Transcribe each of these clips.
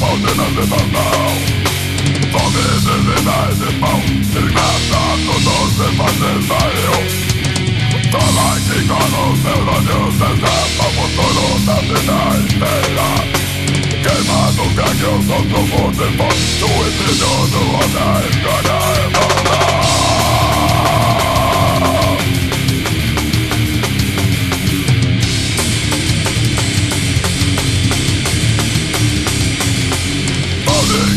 fountain of the now Fountain in the night, the fountain Rimasta, no dos, the fountain fire the chicano, pseudonios, el tapa Por todos, la pena espera Quemando caños, otro bote Tú y yo, tú, otra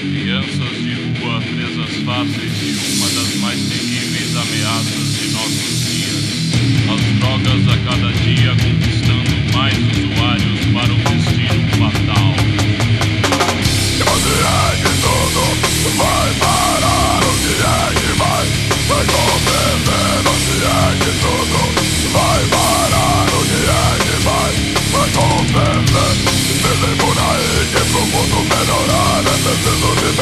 Crianças de rua presas fáceis de uma das mais terríveis ameaças de nossos dias. As drogas a cada dia com